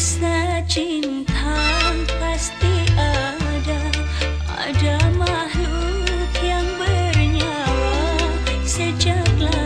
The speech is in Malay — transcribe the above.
rasa cinta pasti ada. Ada makhluk yang bernyawa. Sejaklah